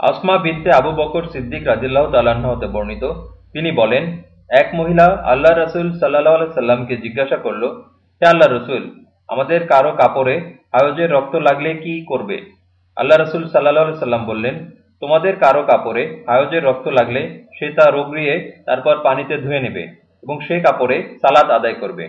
আসমা বিনতে আবু বকর সিদ্দিক রাজিল্লাহ তালাহতে হতে বর্ণিত। তিনি বলেন, এক মহিলা আল্লাহ রসুল সাল্লাহ সাল্লামকে জিজ্ঞাসা করল, হে আল্লাহ রসুল, আমাদের কারও কাপড়ে হায়জের রক্ত লাগলে কি করবে? আল্লাহ রসুল সাল্লাহ সাল্লাম বললেন, তোমাদের কারও কাপড়ে হায়জের রক্ত লাগলে সে তা রোগড়িয়ে তারপর পানিতে ধুয়ে নেবে এবং সে কাপড়ে সালাদ আদায় করবে।